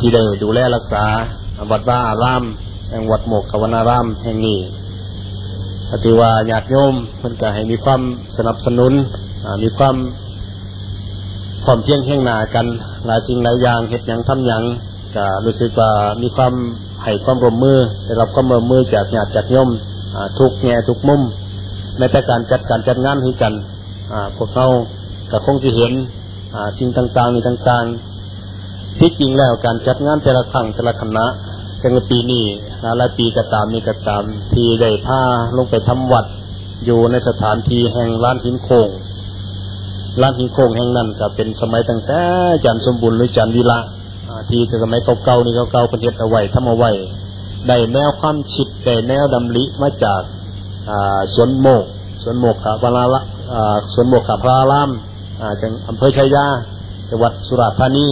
ที่ได้ดูแลรักษาวัดว่าอารามแห่งวัดโมกขวนารามแห่งนี้ถือว่าญาติโยมเพิ่นก็ให้มีความสนับสนุนมีความพร้อมเพียงแห่งหนากันหลายสิ่งหลายอย่างเหตุอย่างทำอย่างก็รู้สึกว่ามีความให้ความร่วมมือได้รับความร่วมมือจากญาติจากโยมทุกแง่ทุกมุมในแต่การจัดการจัดงานให้กันพวกเราก็คงจะเห็นสิ่งต่างๆในต่างๆ ที่จริงแล้วการจัดงานแต่ละครั้งแต่ละคณะกันปีนี้หลายปีก็ตามนี้ก็ตามที่ได้ผ้าลงไปทำวัดอยู่ในสถานที่แห่งร้านหินโคงร้านหินโคงแห่งนั้นก็เป็นสมัยตั้งแต่จันสมบูรณ์หรือจันวิละที่สมัยเก่าๆนี่เก่าๆประเทศเอาไว้ทำเอาไว้ได้แนวความคิดได้แนวดำริมาจากสวนโมกสวนโมกขับลาละสวนโมกขับพระรามจังอำเภอชัยยาจังหวัดสุราษฎร์ธานี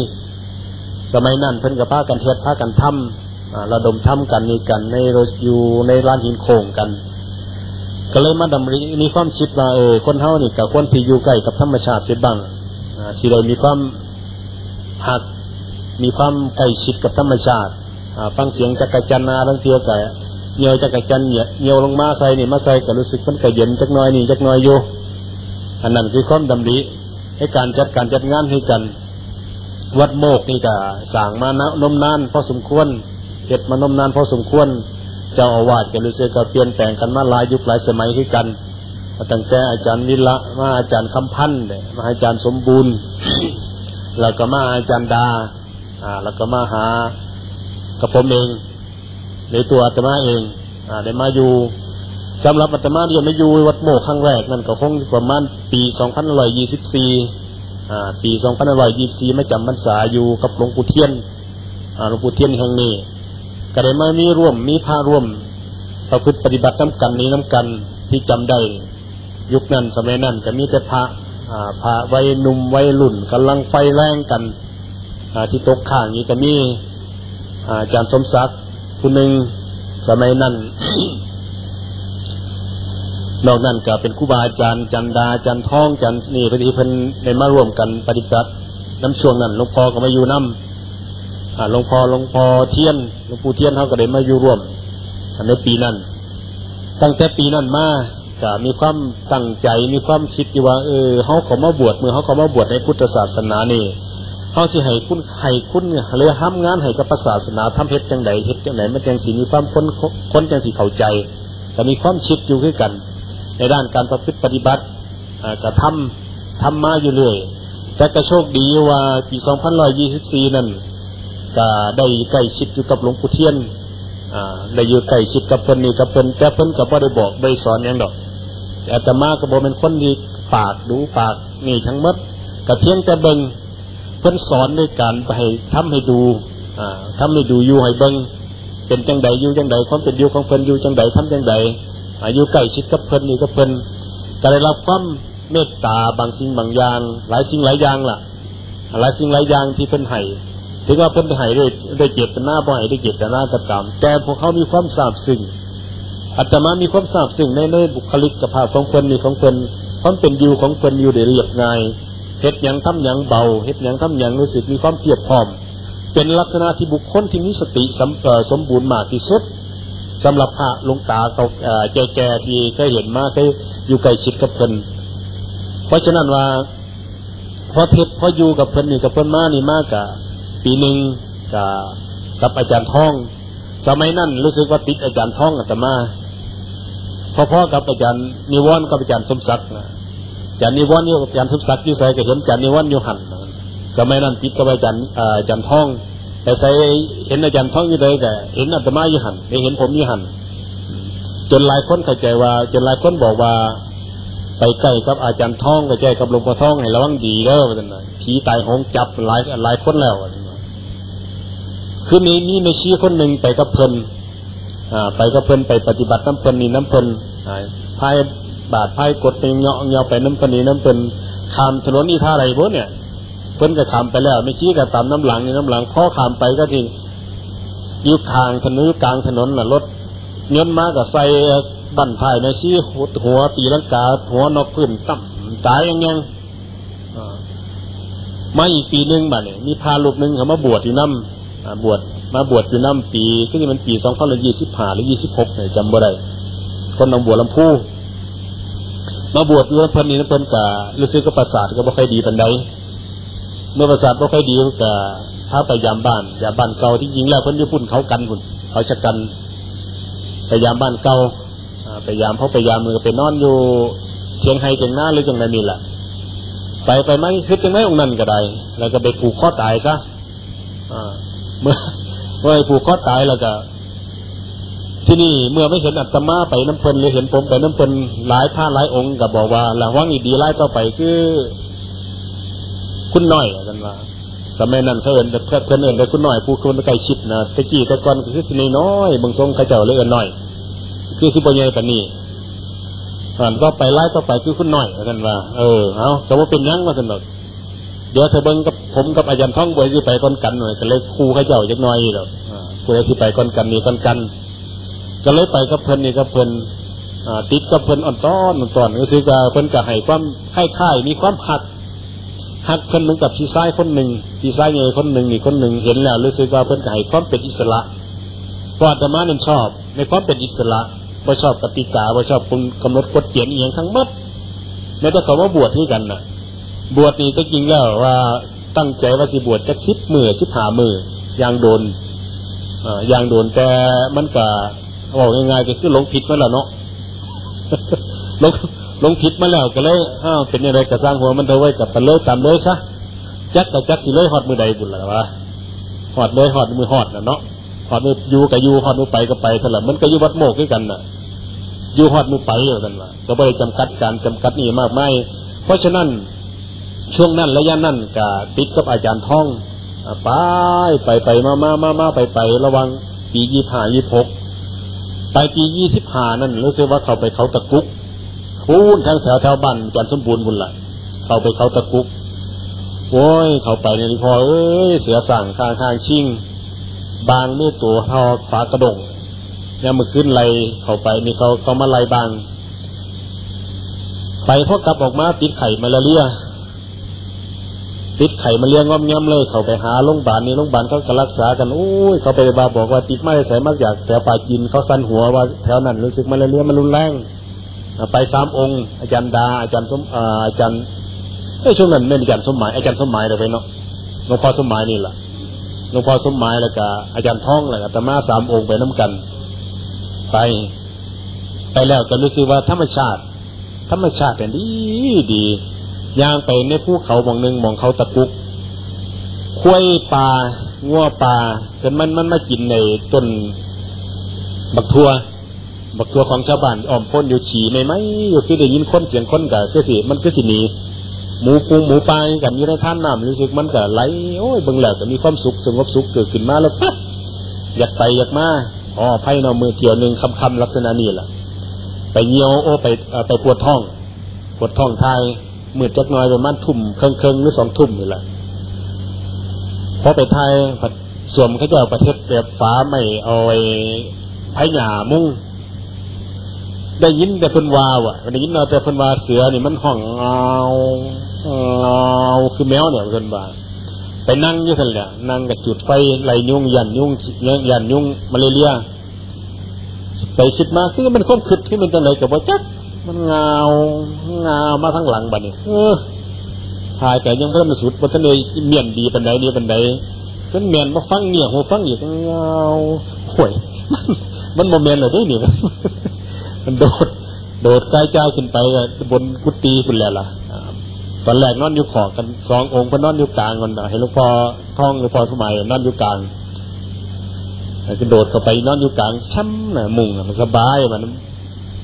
สมัยนั้นเพิ่นกับพากันเทศพากันทำระดมทำกันนี่กันในรถอยู่ในร้านหินโค้งกัน ก็เลยมาดำริมีความคิดว่าเออคนเฮานี่กับคนที่อยู่ใกล้กับธรรมชาติเสียบ้างที่ใดมีความหักมีความใกล้ชิดกับธรรมชาติฟังเสียงจักรจันนาทั้งเทียกับเงียวจักรจันเนี่ยเงียวลงมาใส่นี่มาใส่ก็รู้สึกมันก็เย็นจักน้อยนี่จักน้อยอยู่อันนั้นคือความดำริให้การจัดการจัดงานให้กัน วัดโมกนี่ก็สั่งมานะนมนานพอสมควรเห็ดมานมนานพอสมควร เจ้าอาวาสก็รู้สึกก็เปลี่ยนแปลงกันมาหลายยุคหลายสมัยขึ้นกันตั้งแต่อาจารย์วิละมาอาจารย์คำพันธ์มาอาจารย์สมบูรณ์แล้วก็มาอาจารย์ดา อ่า แล้วก็มาหากระผมเองในตัวอาตมาเอง อ่าได้มาอยู่สำหรับอาตมาที่ยังไม่อยู่วัดโมกครั้งแรกนั่นก็คงประมาณปีสองพันร้อยยี่สิบสี่ ปีสองพันร้อยยี่สี่ไม่จำพรรษาอยู่กับหลวงปู่เทียนหลวงปู่เทียนแห่งนี้ก็ได้มามีร่วมมีพาร่วมประพฤติปฏิบัติน้ำกันนี้น้ำกันที่จำได้ ยุคนั้นสมัยนั้นก็มีแต่พระพระวัยหนุ่มวัยรุ่นกำลังไฟแรงกันที่ตกข้างนี้ก็มีอาจารย์สมศักดิ์ผู้หนึ่งสมัยนั้น นอกนั้นก็เป็นครูบาอาจารย์จันดาจันทองจันนี่พอดีเพิ่นในมาร่วมกันปฏิบัติน้ำช่วงนั้นหลวงพ่อก็มาอยู่น้ำหลวงพ่อหลวงพ่อเทียนหลวงปู่เทียนเขาก็ได้มาอยู่ร่วมในปีนั้น ตั้งแต่ปีนั้นมาก็มีความตั้งใจมีความคิดที่ว่า เออเขาเขามาบวชเมื่อเขาเขามาบวชในพุทธศาสนานี่เขาสิให้คุณให้คุณหรือห้ามงานให้กับศาสนาทำเฮ็ดจังไดเฮ็ดจังไดมันจังสีมีความคนคนจังสีเข้าใจแต่มีความคิดอยู่ด้วยกัน ในด้านการประพฤติปฏิบัติกระทำทำมาอยู่เรื่อยแต่ก็โชคดีว่าปี2124 นั่นก็ได้ใกล้ชิดอยู่กับหลวงปู่เทียนได้อยู่ใกล้ชิดกับเพิ่นนี่กับเพิ่นแต่เพิ่นก็บ่ได้บอกได้สอนอย่างดอกแต่อาตมาก็บอกเป็นคนดีปากดูปากนี่ทั้งหมดกระเทียงแต่เบิงเพิ่นสอนด้วยการไปทำให้ดูอ่าทำให้ดูอยู่ให้เบิ้งเป็นจังใดอยู่จังใดความเป็นอยู่ของเพิ่นอยู่จังใดทำจังใด อายุใกล้ชิดกับเพิ่นนี่กับเพิ่นก็ได้รับความเมตตาบางสิ่งบางอย่าง หลายสิ่งหลายอย่างล่ะ หลายสิ่งหลายอย่างที่เพิ่นให้ถึงว่าเพิ่นให้ด้วยด้วยเจตนาบ่ให้ด้วยเจตนาก็ตามแต่พวกเขามีความทราบซึ้งอาตมามีความทราบซึ้งในในบุคลิกภาพของเพิ่นนี่ของเพิ่นความเป็นอยู่ของเพิ่นอยู่ได้เรียบง่ายเฮ็ดอย่างทำอย่างเบาเฮ็ดอย่างทำอย่างรู้สึกมีความเพียบพร้อม เป็นลักษณะที่บุคคลที่มีสติสมสมบูรณ์มากที่สุด สำหรับพระลงตาเขาแก่แก่ที่เคยเห็นมาเคยอยู่ใกล้ชิดกับเพิ่นเพราะฉะนั้นว่าพอเทศพออยู่กับเพิ่นนี่กับเพิ่นมานี่มากกะปีหนึ่งกับกับอาจารย์ท่อง สมัยนั้นรู้สึกว่าติดอาจารย์ท่องอาตมาพ่อๆกับอาจารย์นิวรณ์กับอาจารย์สมศักดิ์นะจันนิวันอยู่กับจันทุบศักดิ์อยู่ใส่ก็เห็นจันนิวันอยู่หันสมัยนั้นติดกับอาจารย์อาจารย์ท่อง แต่ใส่เห็นอาจารย์ท่องอยู่เลยแต่เห็นอาตมาอยู่หันไม่เห็นผมอยู่หันจนหลายคนเข้าใจว่า จนหลายคนบอกว่า ไปใกล้กับอาจารย์ท่องไปใกล้กับหลวงพ่อท่องให้ระวังดีเด้อว่าน่ะผีตายหงจับหลายหลายคนแล้วคือมีนี่ในชี้คนหนึ่งไปกับเพลินอ่า ไปกับเพลินไปปฏิบัติน้ำเพลินนี่น้ำเพลินพายบาดไพ่กดไปเงาะเงาไปน้ำปนีน้ำเป็นขามถนนนี่ท่าอะไรพวกเนี่ย เพิ่นก็ขามไปแล้วไม่ชี้กับตามน้ำหลังนี่น้ำหลังพ่อขามไปก็ทียุคทางถนนกลางถนนน่ะรถเงินมากับใส่บั่นไผ่ในชี้หัวตีลังกา หัวนกขึ้นต่ำตายยังยังมาอีกปีหนึ่งมาเนี่ยมีพาลูกหนึ่งเขามาบวชอยู่น้บวชมาบวชอยู่น้ำปีก็จะมันปีสองพันยี่สิบห้าหรือยี่สิบหกจำบ่ได้คนนองบวชลำพูมาบวชอยู่ลำเพลินนี่ลำเพลินกะรู้สึกก็ประสาทก็บ่ค่อยดีปันใด เมื่อประสาทบ่ค่อยดีก็ถ้าไปยามบ้านยามบ้านเก่าที่ยิงแล้วเพิ่นญี่ปุ่นเขากันคุณเขาชะกันไปยามบ้านเก่าไปยามเขาไปยามมือไปนอนอยู่เทียงไฮเทียงหน้าหรือจังไรนี่แหละไปไปไหมคือจังไรองนั้นก็ได้ แล้วก็ไปผูกข้อตายซะเมื่อเมื่อผูกข้อตายแล้วก็ ที่นี่เมื่อไม่เห็นอัตมาไปน้ำเพลินหรือเห็นผมไปน้ำเพลินหลายท่าหลายองค์ก็บอกว่าละว่างอีดีไล่ต่อไปคือ คุณน้อยกันว่าสมัยนั้นเขาเอินเพื่อนเพื่อนเอินไปคุณน้อยผู้คนไกลชิดนะตะกี้ตะกอนคือสินน้อยบางทรงขาเจ้าเลยเอินน้อย คือสิบใหญ่ปานนี้ผ่านก็ไปไล่ต่อไปคือคุณน้อยกันว่า เออเอาแต่ว่าเป็นยังมาสนุกเดี๋ยวเธอเบิ้งกับผมกับอาจารย์ท่องบวยที่ไปก้อนกันหน่อยก็เลยคู่ข้าเจ้าจักน้อยหรอกผู้ใดที่ไปก้อนกันนี่ก้อนกัน ก็เลยไปกับเพิ่นนี่กับเพิ่นติดกับเพิ่นอ่อนต้อนอ่อนต้อนก็คือว่าเพิ่นก็ให้ความค่ายค่ายมีความหัก หักเพิ่นเหมือนกับพี่ชายคนหนึ่งพี่ชายใหญ่คนหนึ่งนี่คนหนึ่งเห็นแล้วรู้สึกว่าเพิ่นไก็ให้ความเป็นอิสระเพราะอาตมานั้นชอบ ในความเป็นอิสระว่าชอบกติกาว่าชอบคุณกำหนดกฎเกณฑ์เอียงทั้งหมดแม้แต่เขาว่าบวชนี่กันน่ะบวชนี่ก็จริงแล้วว่าตั้งใจว่าจะบวชจะสิบมือสิบหามือยางโดนอ่ายางโดนแต่มันก็บอกง่ายๆก็คือหลงผิดมาแล้วเนาะลง ลงผิดมาแล้วก็เลยอ้าวเป็นอะไรกระสร้างหัวมันเธอไว้กับไปเลยตามเลยซะจักกับจักสิเลยหอดมือใดบุญละวะหอดเลยหอดมือหอดนะเนาะหอดมืออยู่กับอยู่หอดมือไปก็ไปเท่าไหร่มันก็อยู่วัดโมกด้วยกันน่ะอยู่หอดมือไปอยู่กันว่าก็ไม่ได้จำกัดการจำกัดนี่มากไม่เพราะฉะนั้นช่วงนั้นระยะนั้นกับติดกับอาจารย์ท่องไปไปไปมามามามาไปไประวังปียี่ห้ายี่หกไปปียี่สิบห้านั่นรู้สึกว่าเขาไปเขาตะกุก พูนทางแถวแถวบ้านจันสมบูรณ์บุญละเข้าไปเขาตะกุกโอ้ย เข้าไปเนี่พอเอ้ย เสือสั่งข้างข้างชิงบางมือตัวทอฝากระดงเนี่ยมือขึ้นไลเข้าไปนี่เขาเขามาไล่บาง ไปพอกลับออกมาติดไข่มาลาเรียติดไข่มาเลี้ยงงอมย้ำเลย เขาไปหาโรงพยาบาลนี่โรงพยาบาลเขาก็รักษากันโอ้ยเขาไปบาบอกว่าติดไม่ใส่มากอยากแถวปลาจีนเขาสั่นหัวว่าแถวนั้นรู้สึกมาลาเรียมันรุนแรง ไปสามองค์ อาจารย์ดา อาจารย์สมอาจารย์ไอ้ช่วงนั้นไม่มีอาจารย์สมหมายอาจารย์สมหมายเลยไปเนาะหลวงพ่อสมหมายนี่แหละหลวงพ่อสมหมายแล้วก็อาจารย์ท่องแล้วก็ตมาสามองค์ไปน้ากัน ไป ไปแล้วก็รู้สึกว่าธรรมชาติ ธรรมชาติเป็นดีดีย่างไปในภูเขามองหนึ่งมองเขาตะกุกคุ้ยปลางัวปลาจนมันมันมากินในต้นบักทัว บักตัวของชาวบ้านอ้อมพ้นอยู่ฉี่ในไหมอยู่คือได้ยินคนเสียงคนกับก็สิมันก็สิหนีหมูปูหมูปลากันอยู่ในท่านน้ำรู้สึกมันก็ไหลโอ้ยบังแล้วก็มีความสุขสงบสุขเกิดขึ้นมาแล้วปั๊บอยากไปอยากมาอ๋อไพ่นอมือเกี่ยวหนึ่งคำคำลักษณะนี้แหละไปเยี่ยวโอ้ไปไปปวดท้อง ปวดท้องทายมือจักน้อยประมาณทุ่มเครื่งเครื่งหรือสองทุ่มนี่แหละพอไปไทยสวมเขาจะเอาประเทศแบบฟ้าไม่เอาไอ้ไผ่หยามุ่ง ได้ยินแต่เพิ่นวาวอะได้ยินแต่เพิ่นวาเสือนี่มันห้องเงาเงาคือแมวเนี่ยเพิ่นว่าไปนั่งอยู่ทันแหละนั่งกับจุดไฟไหลยุ่งยันยุ่งยันยุ่งมาเลเรียไปคิดมาคือมันค้นคิดที่มันจะไหนกับว่าจักมันเงาเงามาทั้งหลังบัดนี้เออถ่ายแต่ยังเพิ่มสุดบัดนี้เมียนดีปันใดดีปันใดเพิ่นเมียนมาฟังเนี่ยหัวฟังอีกเงาห่วยมันมันโมเมนต์เลยด้วยนี่ มันโดด โดดกายใจขึ้นไปบนกุฏิคุณแล้วล่ะตอนแรกนอนอยู่ขอกันสององค์พนอนอยู่กลางกันเห็นหลวงพ่อท่องหลวงพ่อสมัยนอนอยู่กลางก็โดดเข้าไปนอนอยู่กลางช้ำนะมุงมันสบายมัน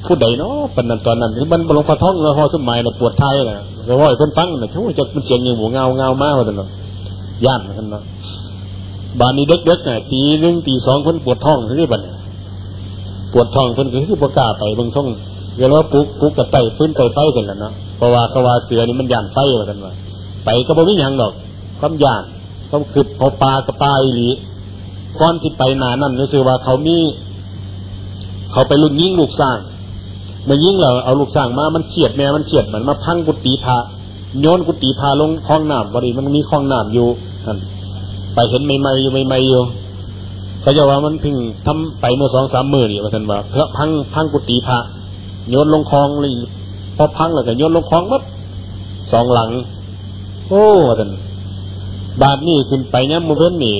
ผู้ใดเนาะปนนั้นตอนนั้นมันหลวงพ่อท่องหลวงพ่อสมัยน่ะปวดไทยนะหลวงพ่อคนฟังน่ะทุกจะมันเสียงอย่างหมูเงาเงามากเลยนะย่านกันนะบ้านนี้เด็กๆน่ะตีหนึ่งตีสองคนปวดท้องที่บ้าน ปวดท้องเพิ่นก็คือประกาไปบางช่องเวลาปุ๊กปุ๊กกับไตฟื้นไตไฟกันแล้วเนาะเพราะว่าเขาว่าเสือนี่มันย่านไฟเหมือนกันว่าไปก็บ่มีหยังดอกความย่านความคือเอาปลากระปลาอีหลีก้อนที่ไปนานั่นรู้สึกว่าเขามี เขาไปลุกยิงลูกสร้างมายิงเราเอาลูกสร้างมา มันเฉียดแม่มันเฉียดเหมือนมาพังกุฏิพาโยนกุฏิพาลงคลองน้ำบริมันมีคลองน้ำอยู่นั่นไปไปเห็นใหม่ๆอยู่ใหม่ๆอยู่ เขาจะว่ามันเพิ่งทำไปเมื่อสองสามมื่นนี่ว่าท่านว่าเพราะพังพังกุฏิพระโยนลงคลองเลยพอพังแล้วก็โยนลงคลองมัดสองหลัง โอ้ท่านบาทนี่ขึ้นไปเนี่ยมือเว้นนี่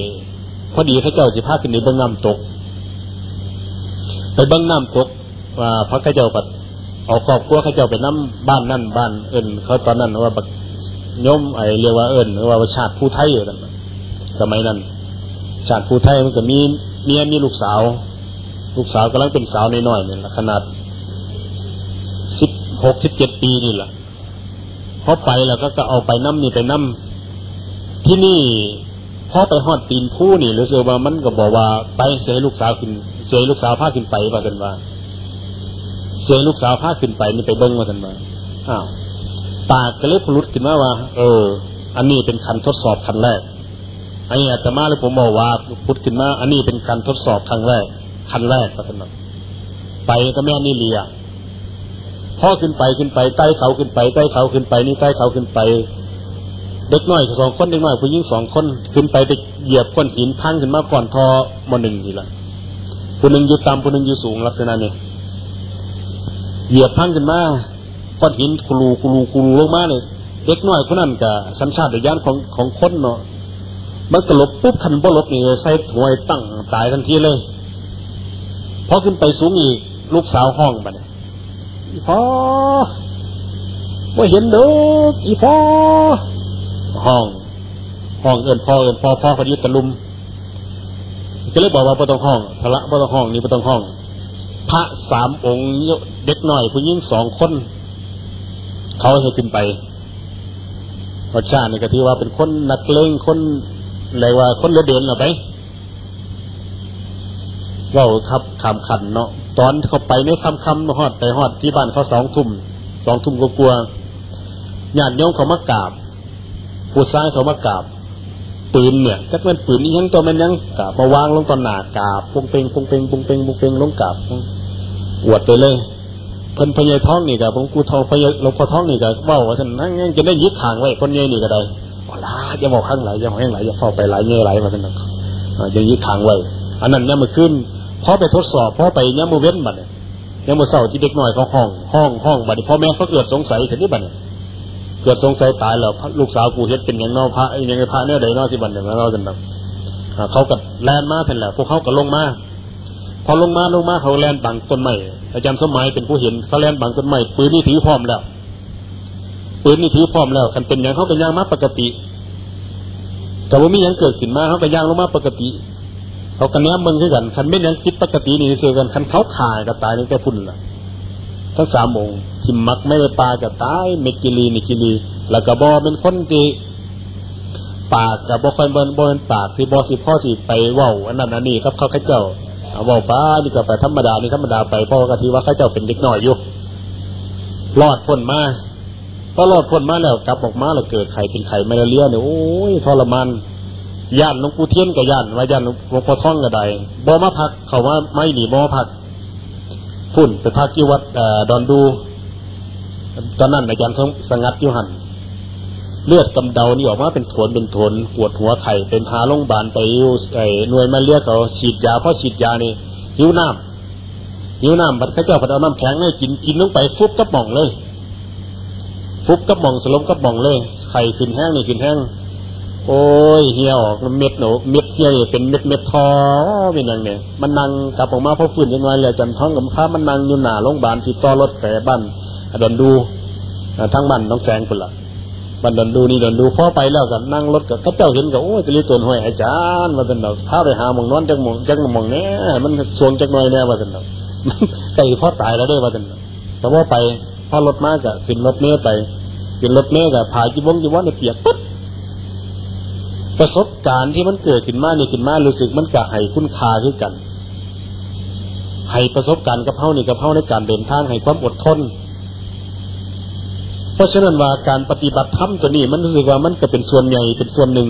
พอดีข้าเจ้าสิพาขึ้นในเบื้องน้ำตก ไปเบื้องน้ำตกว่าพระข้าเจ้าปัดเอาครอบครัวข้าเจ้าไปน้ำบ้านนั่นบ้านเอิญเขาตอนนั้นว่าบักย่อมไอเรียกว่าเอิญว่าชาติผู้ไทยอยู่นั่นสมัยนั้น ชาติผู้ไทยมันก็มีเมียมีลูกสาว ลูกสาวกำลังเป็นสาวน้อยๆเนี่ยขนาดสิบหกสิบเจ็ดปีนี่แหละพอไปแล้วก็ก็เอาไปน้ำนี่ไปน้ำที่นี่พอไปหอดตีนผู้นี่รู้สึกว่ามันก็บอกว่าไปเสียลูกสาวขึ้นเสียลูกสาวพาขึ้นไปว่ากันว่าเสียลูกสาวพาขึ้นไปนี่ไปเบิ้งว่ากันว่าอ้าวปากก็เลยพลุดขึ้นมาว่า เออ อันนี้เป็นคันทดสอบคันแรก อันนี้อาตมาเลยผมบอกว่าพุทธขึ้นมา อันนี้เป็นการทดสอบครั้งแรกคันแรกก็สนองไปก็แม่นี่เลียพ่อขึ้นไปขึ้นไปใต้เขาขึ้นไปใต้เขาขึ้นไปนี่ใต้เขาขึ้นไป เด็กน้อยสองคนเด็กน้อยผู้หญิงสองคนขึ้นไปไปเหยียบก้อนหินพังขึ้นมาก่อนทอมหนึ่งนี่ละผู้หนึ่งอยู่ต่ำผู้หนึ่งอยู่สูงลักษณะนี้เหยียบพังขึ้นมาก้อนหินกลูกลูกลูลงมาเนี่ยเด็กน้อยคนนั้นกับสัญชาตญาณของของคนเนาะ มันก็ลบปุ๊บคันบ่ลบนี่ใส่ถวยตั้งตายทันทีเลยพอขึ้นไปสูงอีก ลูกสาวห้องบัดเนี่ยอีพ่อว่าเห็นเด้ออีพ่อห้อง ห้องเอินพ่อเอินพ่อพ่อพอดีตะลุมก็เลยบอกว่าปต้องห้องพระปต้องห้องนี่ปต้องห้อง พระสามองค์เด็กหน่อยผู้หญิงสองคน เขาให้ขึ้นไปพระชาตินี่ก็ที่ว่าเป็นคนนักเลงคน เลยว่าคนเลือเดินหรอไปว่าครับคำขันเนาะตอนเขาไปในคำคำหอดไปหอดที่บ้านเขาสองทุ่มสองทุ่มกลัวญาติโยมเขามากราบ ผู้ซ้ายเขามากราบปืนเนี่ยจักมันปืนนี่ยังตัวมันยังกาบมาวางลงตอนหนากาบปุงเปงปุงเปงปุงเปงปุงเปงลงกาบอวดไปเลยเพิ่นพญายท้องนี่กับผมกูทองพญายหลวงพ่อท้องนี่กับเบ้าว่าท่านนั่งยังจะได้ยึดทางไว้คนใหญ่นี่ก็ได้ ลาอย่าบอกข้างไหลอย่าบอกข้างไหลอย่าเข้าไปไหลเงี้ยไหลมาทั้งนั้นอย่างนี้ทางไว้ อันนั้นเนี่ยมันขึ้นพอไปทดสอบพอไปเนี่ยมือเว้นบัดเนี่ยเนี่ยมือเศร้าที่เด็กน้อยเขาห้อง ห้องห้องบัดพ่อแม่เขาเกิดสงสัยถึงนี่บัดเนี่ยเกิดสงสัยตายแล้วลูกสาวกูเฮ็ดเป็นอย่างนอพระอย่างไงพระเนี่ยใดนอสิบัดเนี่ยเราจนแบบเขากับแลนมาเสร็จแล้วพวกเขาก็ลงมาพอลงมาลงมาเขาแลนบังต้นไม้อาจารย์สมัยเป็นผู้เห็นเขาแลนบังต้นไม้ปืนนี่ถือพร้อมแล้ว ปืนนี่ถือพร้อมแล้วคันเป็นอย่างเขาเป็นย่างมาปกติแต่ว่ามียังเกิดขึ้นมาเขาก็ย่างลงมาปกติเขากันนี้มึงคือกันคันไม่ยังคิดปกตินี่สื่อกันคันเขาขายก็ตายนี่แต่พุ่นละทั้งสามองค์ทิมมักไม่ได้ปลาก็ตายเมกิลีนิกิลีแล้วก็บอเป็นคนที่ปากกับบอคอยเบินบนปากที่บอสิพ่อสิไปว่าอันนั้นอันนี้ครับเขาข้าเจ้าเอาว่าป้านี่ก็ไปธรรมดานี่ธรรมดาไปพ่อกะทีว่าข้าเจ้าเป็นเด็กน้อยอยู่รอดพ้นมา พอรอดพ้นมาแล้วกลับออกมาแล้วเกิดไข่เป็นไข่มาเรียเนี่ยโอ้ยทรมานย่านหลวงปู่เทียนกับย่านว่าย่านหลวงพ่อท่องกับใดบ่มาพัก เขาว่าไม่หนีบ่มาพักฝุ่นไปพักที่วัดดอนดูตอนนั้นอาจารย์สงัดยุหันเลือดกำเดานี่ออกมาเป็นถวนเป็นถนปวดหัวไข่เป็นพาโรงพยาบาลไปไอ้หน่วยมาเรียกเขาฉีดยาเพราะฉีดยานี่หิวน้ำหิวน้ำบัดข้าเจ้าพัดเอาน้ำแข็งให้กินกินลงไปฟุบกระป๋องเลย ฟุบกับมองสลบกับมองเลยไข่ขึ้นแห้งนี่ขึ้นแห้งโอ้ยเหี่ยวเม็ดหนูเม็ดเหี่ยวเป็นเม็ดเม็ดทอเป็นยังเนี่ยมันนั่งกลับออกมาพอฟื้นยังไงเลยจันท้องกับพระมันนั่งอยู่หน้าโรงพยาบาลที่ต่อรถแต่บ้านดอนดูทั้งบ้านน้องแสงคนละบันดอนดูนี่ดอนดูพ่อไปแล้วกันนั่งรถกับเจ้าเห็นกับโอ้ยจะรีตัวหอยอาจารย์มาเป็นดอกพาไปหาหมองนอนจักหมองจักหมองเนี้ยมันสวงจักหน่อยแน่มาเป็นดอกไก่พ่อตายแล้วด้ยมาเป็นดอกแต่ว่าไป พอรถมากะขึ้นรถเนี้ยไปขึ้นรถเมล์กับผายจีวงจีวรในเปียกปุ๊บประสบการณ์ที่มันเกิดขึ้นมานี่ขึ้นมารู้สึกมันกะให้คุณค่าขึ้นกันให้ประสบการณ์กับเฮานี่กับเฮาในการเดินทางให้ความอดทน เพราะฉะนั้นว่าการปฏิบัติธรรมตัวนี้มันรู้สึกว่ามันก็เป็นส่วนใหญ่เป็นส่วนหนึ่ง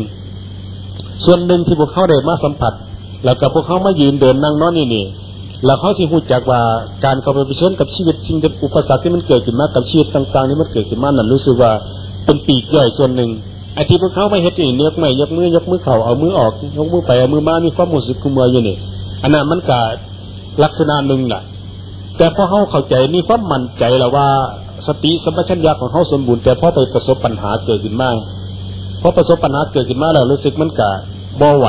ส่วนหนึ่งที่พวกเขาได้มาสัมผัส แล้วกับพวกเขามายืนเดินนั่งนอนนี่นี่ แล้วเขาที่พูดจากว่าการเข้าไปเผชิญกับชีวิตสิ่งอุปสรรคที่มันเกิดขึ้นมากับชีวิตต่างๆนี่มันเกิดขึ้นมานั้นรู้สึกว่าเป็นปีกย่อยส่วนหนึ่งไอ้ที่พวกเขาไม่เฮ็ดนี่เนื้อไม่ยกมือยกมือเข่าเอามือออกยกมือไปเอามือมามีความรู้สึกกุมเมืออยู่นี่อันนั้นมันก็ลักษณะหนึ่งแหละแต่พอเขาเข้าใจนี่ความมั่นใจแล้วว่าสติสัมปชัญญะของเขาสมบูรณ์แต่พอไปประสบปัญหาเกิดขึ้นมาพอประสบปัญหาเกิดขึ้นมาแล้วรู้สึกมันกะบ่ไหว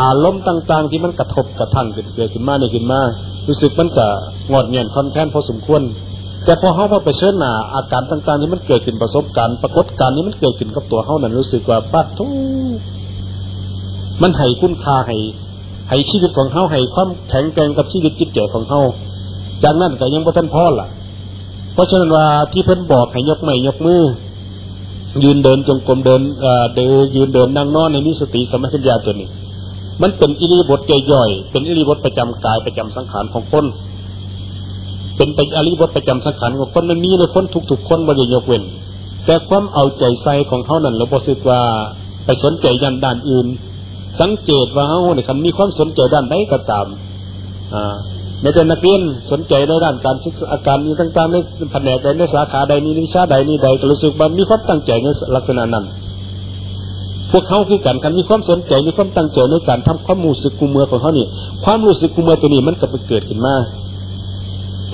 อารมณ์ต่าง ๆ ที่มันกระทบกระทั่งเกิดเกิดขึ้นมาเนี่ยขึ้นมารู้สึกมันกะงอดเงียนคอนข้างพอสมควร แต่พอเขาพอไปเชิญหน้าอาการต่าง ๆ ที่มันเกิดขึ้นประสบการณ์ปรากฏการณ์นี้มันเกิดขึ้นกับตัวเขานั้นรู้สึกว่าปัดทุมันให้คุณค่าให้ให้ชีวิตของเขาให้ความแข็งแกร่งกับชีวิตจิตใจของเขาจากนั้นก็ยังบ่ทันพ่อล่ะ เพราะฉะนั้นว่าที่เพิ่นบอกให้ยกไม้ยกมือยืนเดินจงกรมเดินเดินยืนเดินนั่งนอนในนิสติสมัชัญญาตัวนี้ มันเป็นอิริบทย่อยๆเป็นอิริบทประจำกายประจำสังขารของคน เป็นไปอริบทประจำสังขารของคนมันมีในคนทุกๆคนบริยกเว้น แต่ความเอาใจใส่ของเขานั้นเราบอกสึกว่าไปสนใจยันด้านอื่น สังเกตว่าเขาเนี่ยคำมีความสนใจด้านใดก็ตามอ่าในแต่นักเรียนสนใจในด้านการศึกษาการนี้ต่างๆในแผนกใดในสาขาใดนี้วิชาใดนี้ใดก็รู้สึกว่ามีความตั้งใจในลักษณะนั้น พวกเขาคือกันกันมีความสนใจมีความตั้งใจในการทำความรู้สึกกุมเมือของเขานี่ความรู้สึกกุมเมือตัวนี้มันก็ไปเกิดขึ้นมา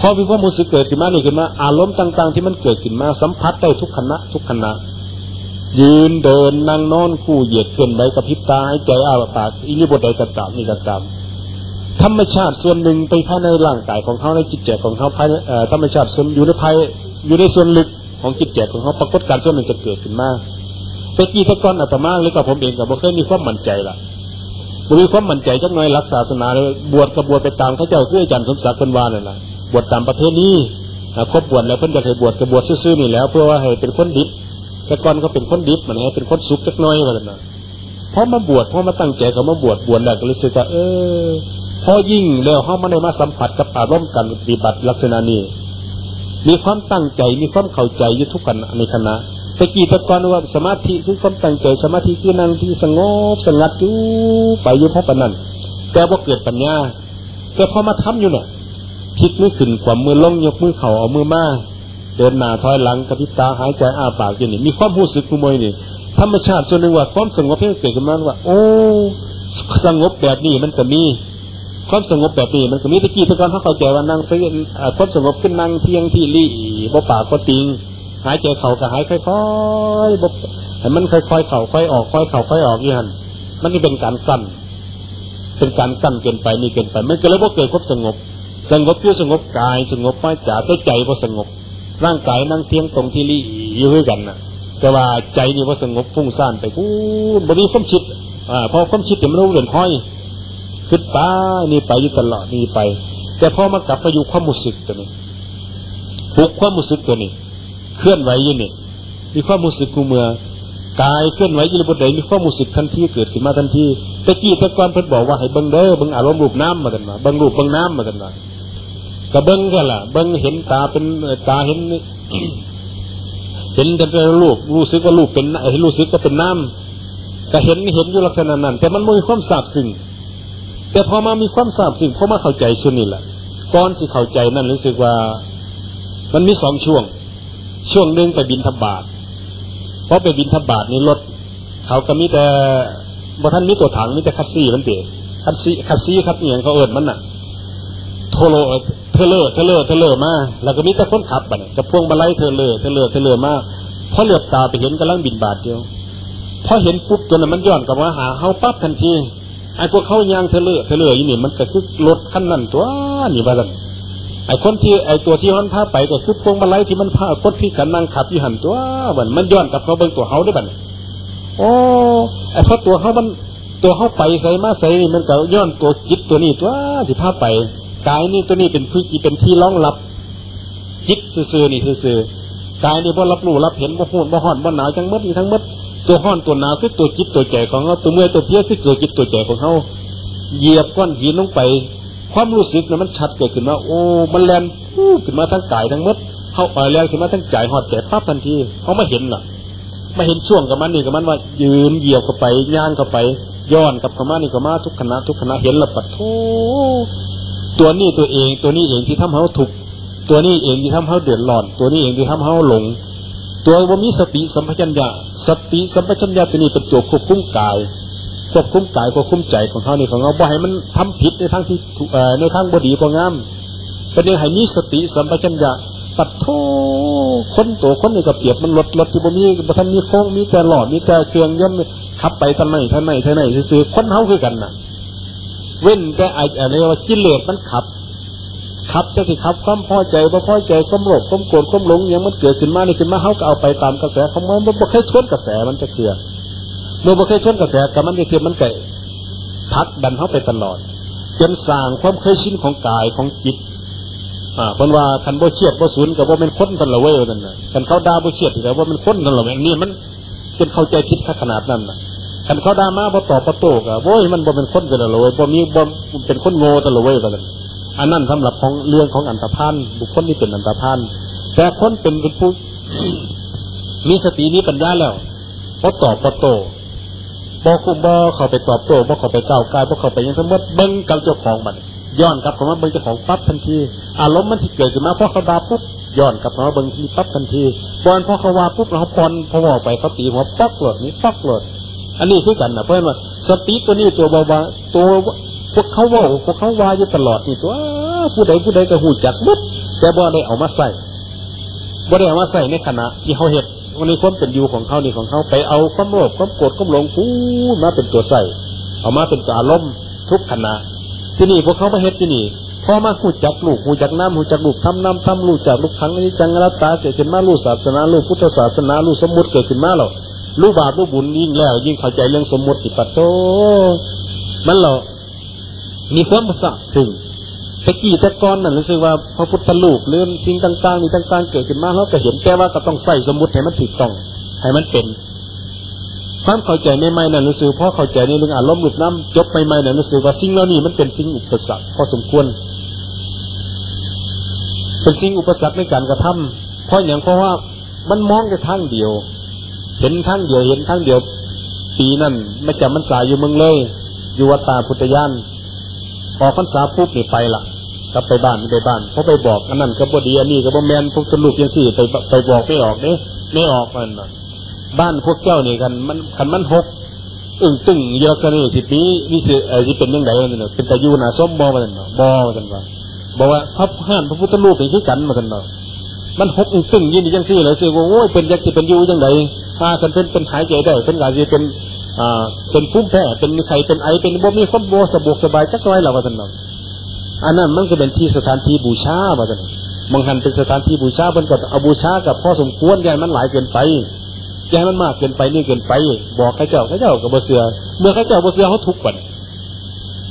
พอมีความรู้สึกเกิดขึ้นมานี่ขึ้นมาอารมณ์ต่าง ๆ ที่มันเกิดขึ้นมาสัมผัสได้ทุกขณะทุกขณะยืนเดินนั่งนอนคู่เหยียดเคลื่อนไหวกับพิบตาให้ใจอ้าปากอิริบทใดก็ตามนี่ก็ตามธรรมชาติส่วนหนึ่งไปภายในร่างกายของเขาในจิตใจของเขาภายในธรรมชาติส่วนอยู่ในภายอยู่ในส่วนลึกของจิตใจของเขาปรากฏการส่วนหนึ่งจะเกิดขึ้นมา ต่กี่ตะก้อนอาตมาหรือกับผมเองกับผมเคยมีความมั่นใจละมีความมั่นใจจักหน่อยรักษาศาสนาเลยบวชกับบวชไปตามเขาเจ้าคืออาจารย์สมศักดิ์เป็นวานนั่นแหละบวชตามประเทศนี้ครบบวชแล้วเพิ่นจะให้บวชกับบวชซื่อๆนี่แล้ว เพื่อว่าให้เป็นคนดิบต่ก่อนเขาเป็นคนดิบมันให้เป็นคนสุกจักหน่อยว่าน่ะพอมาบวชพอมาตั้งใจเขามาบวชบวชแล้วก็รู้สึกว่าเออพอยิ่งแล้วเขาไม่ได้มาสัมผัสกับอารมณ์การปฏิบัติลักษณะนี้ มีความตั้งใจมีความเข้าใจยุทุกกันในคณะ ตะกี้ตะกอนว่าสมาธิคือความตั้งใจสมาธิคือนั่งที่สงบสงัดอยู่ไปอยู่เพราะปนันแต่ว่าเกิดปัญญาแต่พอมาทำอยู่เนี่ยคิดมือขึ้นความมือลงยกมือเข่าเอามือมาเดินหน้าถอยหลังกระพริบตาหายใจอ้าปากอย่างนี้มีความรู้สึกกุมวยนี่ธรรมชาติส่วนหนึ่งว่าความสงบที่เกิดขึ้นมาว่า โอ้สงบแบบนี้มันก็มีความสงบแบบนี้มันก็มีตะกี้ตะกอนเขาเข้าใจว่านั่งซื้อความสงบขึ้นนั่งเพียงที่รี่บ่ปากก็ติง หายใจเข่าก็หายค่อยๆบ่แต่มันค่อยๆเข่าค่อยออกค่อยเข่าค่อยออกอย่างนั้นมันนี่เป็นการกั้นเป็นการกั้นเกินไปนี่เกินไปมันก็เลยว่าเกิดความสงบ สงบเพื่อสงบกายสงบป้าจ่าใจว่าสงบ ร่างกายนั่งเทียงตรงที่รี่อยู่ด้วยกันนะแต่ว่าใจนี่ว่าสงบฟุ้งซ่านไปพูบริความคิดอ่าพอความคิดเดี๋ยวมันรู้เรื่องห้อยขึ้นไปนี่ไปอยู่ตลอดนี่ไป แต่พอมากลับมาอยู่ความรู้สึกตัวนี้ผูกความรู้สึกตัวนี้ เคลื่อนไหวอยู่นี่มีความรู้สึกกูเมื่อกายเคลื่อนไหวอยู่ในบนใดมีความรู้สึกทันทีเกิดขึ้นมาทันทีตะกี้ตะกอนเพิ่นบอกว่าให้เบิ้งเด้อเบิ้งอารมณ์รูปน้ำมากันมาเบิ้งรูปเบิ้งน้ำมากันมากระเบิ้งกันล่ะเบิ้งเห็นตาเป็นตาเห็น เห็นแต่รูปรู้สึกว่ารูปเป็นเห็นรู้สึกว่าเป็นน้ำก็เห็นเห็นอยู่ลักษณะนั้น แต่มันมีความสาบซึ้งแต่พอมามีความทราบสิ่งพอมาเข้าใจชุดนี้แหละก้อนที่เข้าใจนั่นรู้สึกว่า มันมีสองช่วง ช่วงหนึ่งไปบินทบาทเพราะไปบินทบาทนี่รถเขาก็มีแต่บ่ท่านมีตัวถังมีแต่คัสซี่มันเตะคัสซี่คัสซี่ครับอย่างเขาเอิญมันน่ะโทโลเทเลอร์เทเลอร์เทเลอร์มาแล้วก็มีแต่คนขับบันกับพวงมาลัยเทเลอร์เทเลอร์เทเลอร์มาพอเหลือบตาไปเห็นกำลังบินบาทเดียวพอเห็นปุ๊บตัวนั้นมันย้อนกลับมาหาเขาปั๊บทันทีไอ้พวกเขายางเทเลอร์เทเลออยู่นี่มันก็คือรถขั้นนั่นตัวนี่ว่าสัน ไอ้คนที่ไอ้ตัวที่มันพาไปก็คือพวงมาลัยที่มันพาคนที่กันนั่งขับยู่หันตัวมือนมันย้อนกับเขาเบิ่งตัวเขาได้บันโอ้ไอ้เพราะตัวเขามันตัวเขาไปใส่มาใส่นี่มันก็ย้อนตัวจิตตัวนี้ตัวที่พาไปกายนี่ตัวนี้เป็นพื้นที่เป็นที่รองรับจิตซื่อๆนี่ซื่อๆกายนี่บ่รับรู้รับเห็นบ่หูบ่ห่อนบ่หนาวจังมดนี่ทั้งมดตัวห้อนตัวหนาวคือตัวจิตตัวใจของเขาตัวเมื่อตัวเพี้ยคือตัวจิตตัวใจของเขาเหยียบก้อนหินลงไป ความรู้สึกนั้นมันชัดเกิดขึ้นมาโอ้มันแลนขึ้นมาทั้งกายทั้งมดเขาอ่อยแรงขึ้นมาทั้งใจหอดใจปั๊บทันทีเขาไม่เห็นหรอกไม่เห็นช่วงกับมันนี่กับมันว่า ยืนเหยียบเข้าไปย่างเข้าไป ย้อนกับขมานี่กับมาทุกขณะทุกขณะเห็นละปัดโทตัวนี้ตัวเอง ตัวนี้เองที่ทำเขาถูกตัวนี้เองที่ทำเขาเดือดร้อน ตัวนี้เองที่ทำเขาหลง ตัวว่ามีสติสัมปชัญญะสติสัมปชัญญะตัวนี้เป็นตัวควบคุมกาย ควบคุมกายควบคุมใจของเขานี่ของเราบ่ให้มันทำผิดในทางที่ในทางบดีบ่งามเป็นยังให้มีสติสัมปชัญญะปัดโทคนตัวคนนี่ก็เปรียบมันรถรถที่บ่มีบ่ทันมีโค้งมีแต่หลอดมีแต่เครื่องยนต์ขับไปทางไหนทางไหนทางไหนซื้อคนเฮาคือกันน่ะ เว้นแต่ไอ้อะไรว่ากิเลสมันขับขับจะสิขับความพอใจบ่พอใจความโลภความโกรธความหลงอย่างมันเกิดขึ้นมานี่ขึ้นมาเฮาก็เอาไปตามกระแสของมันบ่เคยทวนกระแสมันจะเกลือ เมื่อบ่เคยทวนกระแสกับมันจะเกลือมันไก่พักดันเฮาไปตลอด จนสร้างความเคยชินของกายของจิตอ่าเพิ่นว่าคันบ่เชียดบ่ศูนย์กับว่าเป็นคนตันละเว้ยนั่นน่ะคันเขาด่าบ่เชียดแต่ว่ามันคนตันละเว้ยนี่มันเป็นเข้าใจผิดขนาดนั้นน่ะคันเขาด่ามาบ่ตอบบ่โต้ก็โว้ยมันบ่เป็นคนตันละเว้ยบ่มีบ่เป็นคนโง่ตันละเว้ยว่าซั่นอันนั้นสำหรับของเรื่องของอันตรพานบุคคลที่เป็นอันตรพานแต่คนเป็นเป็นผู้มีสติมีปัญญาแล้วพอตอบพอโต บอคุบอเขาไปตอบโต้บอเขาไปก้าวกายบอเขาไปยังสมมติเบิ้งกับเจ้าของมันย้อนกลับเข้ามาเบิ้งเจ้าของปั๊บทันทีอารมณ์มันที่เกิดขึ้นมาเพราะเขาด่าปุ๊บย้อนกลับมาเบิ้งทีปั๊บทันทีบอลพอเขาว่าปุ๊บเราพรพอว่าไปเขาตีหัวปักหลดนี่ปักหลดอันนี้คือกันนะเพราะว่าสติตัวนี้ตัวเบาๆตัวพวกเขาว่าพวกเขาว่าอยู่ตลอดนี่ตัวผู้ใดผู้ใดก็หูจักมัดแต่บ่ได้เอามาใส่บ่ได้เอามาใส่ในขณะที่เขาเห็ด วันนี้ความเป็นอยู่ของเขานี่ของเขาไปเอาความโลภความโกรธความหลงฟูมาเป็นตัวใส่เอามาเป็นตัวอารมณ์ทุกขณะที่นี่พวกเขามาเห็ดที่นี่พ่อมาหูจักลูกหูจักน้ำหูจักลูกทำน้ำทำลูกจากลูกขังนี้จังรัตตาเกิดขึ้นมาลูกศาสนาลูกพุทธศาสนาลูกสมมติเกิดขึ้นมาหรอลูกบาปลูกบุญยิ่งแล้ว ยิ่งเข้าใจเรื่องสมมติปัตโตมันเรามีความประสาทถึง ตะกี้ตะกอนนั่นรู้สึกว่าพระพุทธลูกเรื่องสิ่งต่างๆนี่ต่างๆเกิดขึ้นมาเราก็เห็นแต่ว่าก็ต้องใส่สมมติให้มันถูกต้องให้มันเป็น ความเข้าใจใหม่ๆนั่นรู้สึกพอเข้าใจในเรื่องอารมณ์หลุดน้ำจบใหม่ๆนั่นรู้สึกว่าสิ่งเหล่านี้มันเป็นสิ่งอุปสรรคพอสมควร เป็นสิ่งอุปสรรคในการกระทำเพราะอย่างเพราะว่ามันมองแค่ทางเดียว เห็นทางเดียวเห็นทางเดียว ปีนั่นไม่จำมันสายอยู่เมืองเลย อยู่วัดตาพุทธยานออกพรรษาปุ๊บนี่ไปละ กลับไปบ้านไปบ้านเพราะไปบอกอันนั้นก็บดีอันนี้ก็บ่แมนพวกตลูกยังสี่ไปไปบอกไม่ออกเนี่ยไม่ออกมันบ้านพวกเจ้านี่กันมันขันมันหกอึ่งตึงเยอะกันนี่ทิศนี้นี่คือไอ้ที่เป็นยังไงมันเนี่ยเป็นตะยูนาส้มบอมาตันเนาะบอมาตันว่าบอกว่าพระห้านพระพุทธรูปเป็นที่กันมาตันเนาะมันหกอึ่งตึงยี่นี่ยังสี่เลยสิว่าโอ้ยเป็นยักษ์ที่เป็นยูยังไงถ้ากันเป็นเป็นหายใจได้เป็นกาจะเป็นอ่าเป็นพุ่มแพ้เป็นไข่เป็นไอเป็นบ่มีความโบสะบกสบายจักไรเราว่าท่านเนาะ อันนั้นมันก็เป็นที่สถานที่บูชาว่าท่านบางหันเป็นสถานที่บูชามันก็เอาบูชากับพ่อสมควรใหญ่มันหลายเกินไปใหญ่มันมากเกินไปนี่เกินไป บอกข้าเจ้าข้าเจ้ากับบเสือเมื่อข้าเจ้าบเสือเขาทุกข์บัน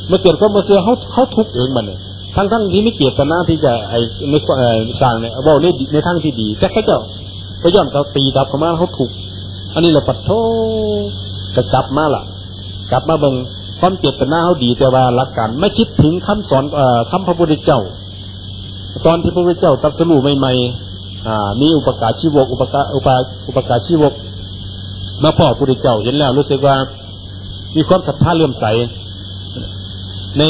เมื่อเกิดความบเสือเขาเขาทุกข์เองมันทั้งทั้งที่ไม่เกียรตินาที่จะไอ้ในสร้างเนี่ยบอกในในทางที่ดีแต่ข้าเจ้าก็ย้อนเขาตีดับเขามาเขาถูกอันนี้เราปัดโทจะกลับมาล่ะ กลับมาเบิง ความเจตนาเขาดีแต่ว่าหลักการไม่คิดถึงคำสอนอ่อคำพระพุทธเจ้า ตอนที่พระพุทธเจ้าตรัสรุปใหม่ๆมีอุปการชีวกอุปการอุปอุปการชีวกมาพ่อพระพุทธเจ้าเห็นแล้วรู้สึกว่ามีความศรัทธาเลื่อมใส ใน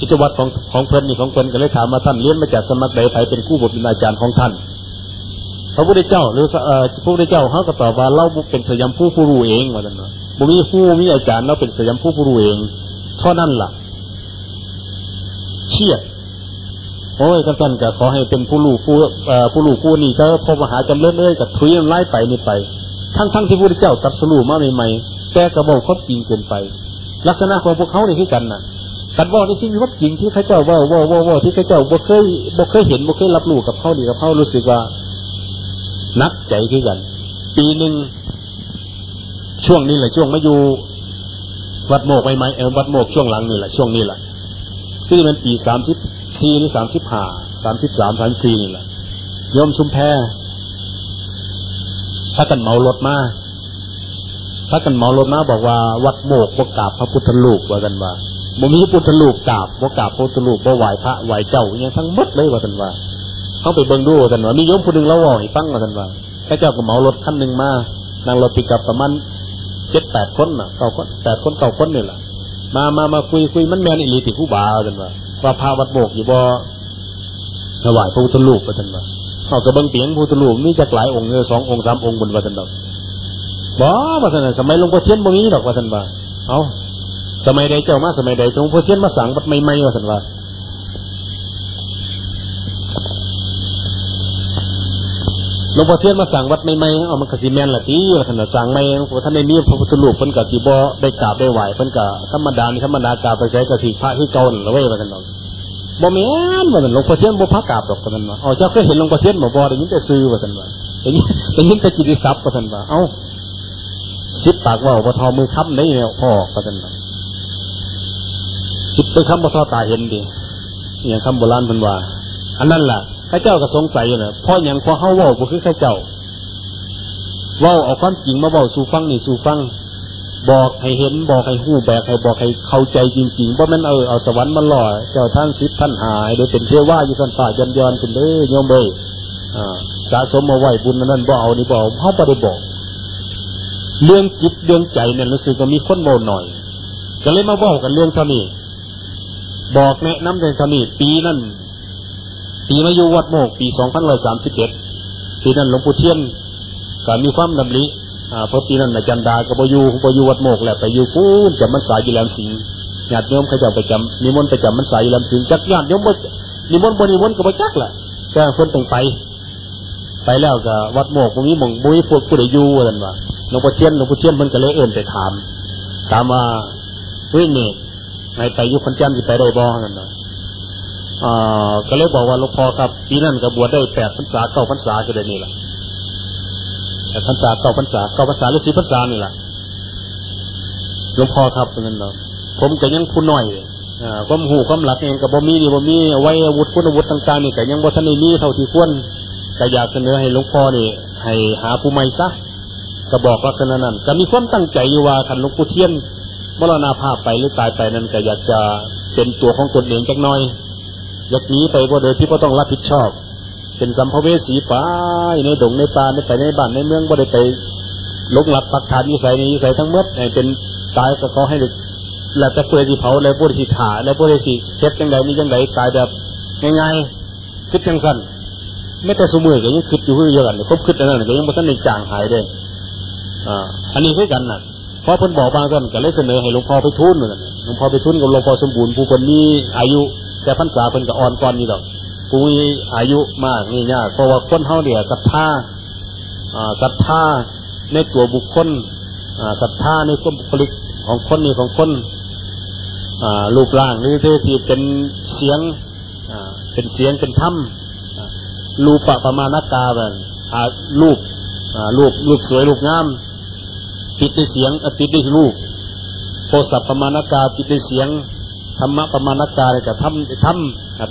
กิจวัตรของของเพื่อนนี่ของเพื่อนก็เลยถามมาท่านเรียนมาจากสมัครใดไผเป็นคู่บทเป็นอาจารย์ของท่าน พระพุทธเจ้า หรือพระพุทธเจ้าเขาก็ตอบว่าเราเป็นสยามผู้ผู้รู้เองว่าจังเนาะ บมีผู้มีอาจารย์เราเป็นสยามผู้ผู้รู้เองเท่านั้นล่ะเชี่ยโอ้ยท่านท่านก็ขอให้เป็นผู้รู้ผู้ผู้รู้ผู้นี้ก็พอมหาจำเลื่อนเลยกับทุยไล่ไปนี่ไป ทั้งทั้งที่พระเจ้าตัดสรุปมาใหม่ๆแต่กระบอกเขาจริงเกินไป ลักษณะของพวกเขาเนี่คือกันน่ะกันว่าในที่มีวัดจริงที่พระเจ้าว่าว่าว่าว่าที่พระเจ้าบ่เคยบ่เคยเห็นบ่เคยรับรู้กับเขานี่กับเขารู้สึกว่านักใจขึ้นกัน ปีหนึ่ง ช่วงนี้แหละช่วงมาอยู่วัดโมกไปไหมเออวัดโมกช่วงหลังนี่แหละช่วงนี้แหละที่มันปีสามสิบสี่หรือสามสิบห้าสามสิบสามสามสี่นี่แหละยมชุมแพถ้ากันเมารถมาถ้ากันเมารถมาบอกว่า วัดโมกประกาศพระพุทธรูปว่ากันว่าบ่มีพุทธรูปกราบบ่กราบพุทธรูปบ่ไหวพระไหวเจ้าอย่างทั้งหมดเลยว่ากันว่าเขาไปเบิ่งดูกันว่ามีโยมผู้หนึ่งเราว่าให้ฟังกันว่าข้าเจ้าก็เมารถคันหนึ่งมานั่งรถปิกับประมาณ เจ็ดแปดคนน่ะเก้าคนแปดคนเก้าคนนี่แหละมามามาคุยคุยมันแมนอิลีติผู้บากันว่าว่าพาวัดโบกอยู่บ่ถวายพระพุทธรูปกันว่าเอากระเบิงเปียงพระพุทธลูกมีจะหลายองค์เลยสององค์สามองค์บนวัดสันดอกบ่ว่าสันสมัยหลวงพ่อเทียนบ่มีดอกว่าสันบ่าเอาสมัยใดเจ้ามาสมัยใดหลวงพ่อเทียนมาสั่งวัดใหม่ๆว่าสันว่า หลวงพ่อเทียนมาสั่งวัดใหม่ๆเอามันกสิแมนละตีว่าสันสั่งใหม่หลวงพ่อท่านในนี้พระพุทธรูปเพิ่นกสิบ่ได้กราบได้ไหวเพิ่นกะธรรมดานี่ธรรมดากราบไปใช้กสิพระที่เก่าน่ะเว้ยว่าสันดอกบ่แม่นว่าสันหลวงพ่อเทียนบ่พระกราบดอกว่าสันว่าอ๋อเจ้าเคยเห็นหลวงพ่อเทียนบ่บ่ได้ยินแต่ซื้อว่าสันว่าได้ยินได้ยินแต่กิติศัพท์ว่าสันว่าเอ้าคิดปากว่าบ่ทอมือค้ำได้แนวพ่อว่าสันว่าคิดไปคำบ่ทอตาเห็นดิอย่างคำโบราณเพิ่นว่า อันนั้นล่ะ ข้าเจ้าก็สงสัยอยู่นะเพราะหยังพราะเฮาเว้าบ่คือข้าเจ้าเว้าเอาความจริงมาเว้าสู่ฟังนี่สู่ฟัง บอกให้เห็นบอกให้หู้แบกให้บอกให้เข้าใจจริงๆว่ามันเออเอาสวรรค์มาล่อเจ้าท่านสิทธิ์ท่านหายโดยเป็นเทว่าอยู่สันฝ่ายันยอนเป็นเด้อโยมเบยสะสมมาไหวบุญนั้นบ่เอานี่บ่เอาเขาบ่ได้บอก เรื่องจิตเรื่องใจเนี่ยรู้สึกว่ามีคนโมหน่อย ก็เลยมาบอกกันเรื่องเท่านี้บอกแนะนำเรื่องเท่านี้ปีนั้น ปีมายุวัดโมกปีสองพันร้อยสามสิบเอ็ดปีนั้นหลวงปู่เทียนก็มีความดำริเพราะปีนั้นอาจารย์ดากับปยูปยูวัดโมกแหละไปอยู่ฟูนจำมันสายอยู่แหลมสิงญาติโยมเขาจะไปจำนิมนต์ไปจำมันสายอยู่แหลมสิงจักญาติโยมบ่นิมนต์บ่นิมนต์ก็บ่จักแหละแต่คนต้องไป ไปแล้วก็วัดโมกตรงนี้มองบุ้ยพวกผู้ใดอยู่กันว่าหลวงพ่เทียนหลวงพ่เทียนมันก็เลยเอิ่นไปถาม ถามว่าเฮ้ยเมฆไงไปยุคนจันทร์จะไปได้บ่กันเนาะ ก็เลยบอกว่าหลวงพ่อครับปีนั้นก็บวชได้แปดพรรษาเก้าพรรษาก็ได้นี่แหละแต่พรรษาเก้าพรรษาเก้าพรรษาหรือสิบพรรษานี่แหละหลวงพ่อครับนั่นเนาะผมก็ยังผู้น้อยอ่าความหูความหลักเองกับบ่มีนี่บ่มีไว้อาวุธคุณอาวุธต่างๆนี่ก็ยังบ่ทันได้มีเท่าที่ควรก็อยากเสนอให้หลวงพ่อนี่ ให้หาผู้ใหม่ซะก็บอกลักษณะนั้นก็มีความตั้งใจอยู่ว่าคันหลวงปู่เทียนมรณาภาพไปหรือตายไปนั้นก็อยากจะเป็นตัวของตนเองจักหน่อย อยากหนีไปบ่โดยที่บ่ต้องรับผิดชอบ เป็นสัมภเวสีไปในดงในป่าในไปในบ้านในเมืองบ่ได้ไปลงหลักปักฐานอยู่ใส่ในอยู่ใส่ทั้งหมดให้เป็นตายก็เขาให้แล้วแต่เพื่อที่เผาแล้วผู้ที่ถ่าแล้วผู้ที่เฮ็ดจังใดนี่จังใดตายแบบง่ายๆคิดจังสั้นไม่แต่สมือก็ยังคิดอยู่คือเยอะกันคบคิดอันนั้นก็ยังบ่ทันได้จางหายเลยอ่า อันนี้คือกันน่ะเพราะเพิ่นบอกบางท่านก็เลยเสนอให้หลวงพ่อไปทุนเหมือนกันหลวงพ่อไปทุนกับหลวงพ่อสมบูรณ์ผู้คนนี้อายุ แต่พรรษาเพิ่นก็อ่อนก่อนนี่ดอกผู้มีอายุมากนี่ยากเพราะว่าคนเฮาเนี่ยศรัทธาอ่าศรัทธาในตัวบุคคลอ่าศรัทธาในความบุคลิกของคนนี่ของคนอ่ารูปร่างหรือที่เป็นเสียงอ่าเป็นเสียงเป็นถ้ำรูปประมาณกาแบบรูปรูปรูปสวยรูปงามติดในเสียงติดในรูปโพสัพประมาณกาติดในเสียง ธรรมะประมาณกาเลยกับธรรมธรรม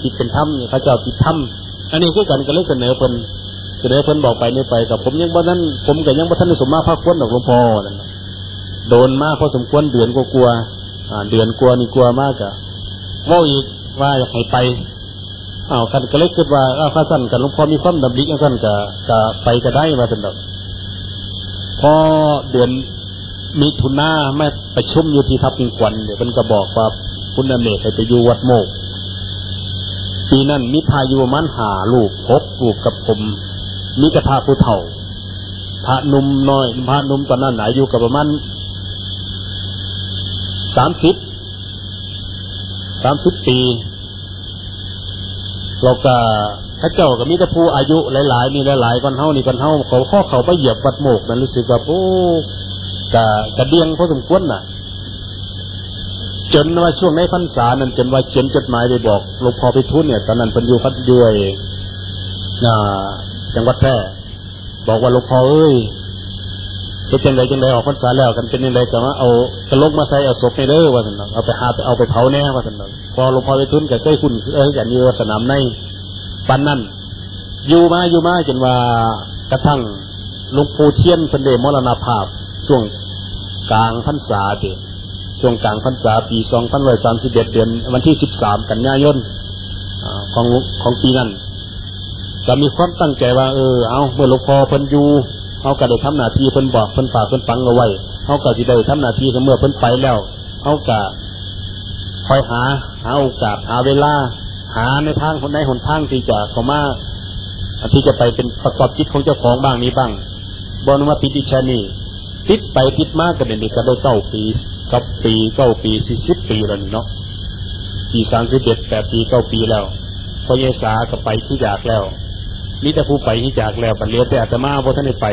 ติดเป็นธรรมพระเจ้าติดธรรมอันนี้คือกันก็เลยเสนอเพิ่นเสนอเพิ่นบอกไปนี่ไปกับผมยังบ่นั้นผมกับยังบ่ท่านสมมาพระควรดอกหลวงพ่อนั่นโดนมากพอสมควรเดือนกลัวเดือนกลัวนี่กลัวมากอะว่าอีกว่าอยากให้ไปอ้าวกันก็เลยคิดว่าอ้าวข้าสั้นกันหลวงพ่อมีความดำริสั้นกับกับไปก็ได้มาเป็นดอกพอเดือนมิถุนาไม่ประชุมอยู่ที่ทับปิงควันเดี๋ยวเป็นก็บอกว่า คุณอเมฆไปอยู่วัดโมกปีนั้นมิพายุมันหาลูกพกลูกกับผมมิกระทาผู้เฒ่า พระนุ่มน้อยพระนุ่มตอนนั้นอายุกับประมาณสามสิบสามสิบปีเราก็ถ้าเจ้าก็มีแต่ผู้อายุหลายๆนี่หลายๆคนเฮานี่คนเฮาเขาข้อเขาไปเหยียบวัดโมกนั้นรู้สึกว่าโอ้กะกะเดียงพอสมควรน่ะ จนว่าช่วงในพรรษานั้นจนว่าเขียนจดหมายไปบอกหลวงพ่อไปทุนเนี่ยตอนนั้นเป็นอยู่พัดด้วยจังหวัดแพร่บอกว่าหลวงพ่อเอ้ยจะจังไรจังไรออกพรรษาแล้วกันเป็นยังไงก็ว่าเอากระลกมาใส่เอาศพในเด้อว่าสันเอาไปหาเอาไปเผาแน่ว่าสันพอหลวงพ่อไปทุนกับใกล้คุณเอ้ยอย่างนี้ว่าสนามในปันนั่นอยู่มาอยู่มาจนว่ากระทั่งหลวงปู่เทียนเป็นเดมรณภาพช่วงกลางพรรษาเด็ ช่วงกลางพรรษาปีสองพันร้อยสามสิบเอ็ดเดือนวันที่สิบสามกันยายนของของปีนั้นก็มีความตั้งใจว่าเออเอาเมื่อหลวงพ่อเพิ่นอยู่เขาก็ได้ทำหน้าที่เพิ่นบอกเพิ่นฝากเพิ่นฟังเอาไว้เขาก็สิได้ทำหน้าที่เมื่อเพิ่นไปแล้วเขาก็คอยหาหาโอกาสหาเวลา หาในทางคนในหนทางที่จะเข้ามาที่จะไปเป็นประกอบจิตของเจ้าของบ้างนี้บ้างบอนว่าติดดิชานี่ติดไปติดมากกันเด็กก็ได้เก้าปี กับปีเก้าปีสี่สิบปีแล้วนี่เนาะปีสามสิบเอ็ดแปดปีเก้าปีแล้วพอเยสาก็ไปที่อยากแล้วนี่แต่ผู้ไปที่จากแล้วบัรเลียแต่อาตมาเพอท่านได้ไป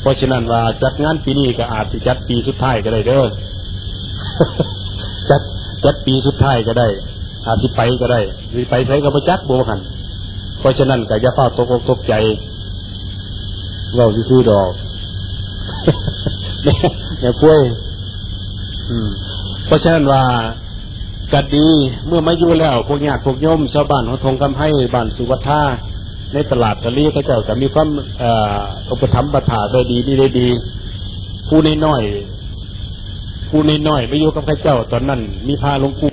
เพราะฉะนั้นว่าจัดงานปีนี้ก็อาจจะจัดปีสุดท้ายก็ได้เด้อจัดจัดปีสุดท้ายก็ได้ อาจจะไปก็ได้หรือไปใช้ก็ไปจักโบหันเพราะฉะนั้นก็จะเฝ้าตกอกตกใจเราซื้อดอกเนี่ยป่วย เพราะฉะนั้นว่ากัดดีเมื่อมาอยู่แล้ว พวกญาติพวกโยมชาวบ้านของทงคำให้บ้านสุวัฒนาในตลาดกะลี่ขาเจ้าจะมีความอุปถัมภ์ปัถาได้ดีนี่ได้ดี ผู้น้อยๆผู้น้อยๆไม่อยู่กับข้าเจ้าตอนนั้น มีพาหลวงปู่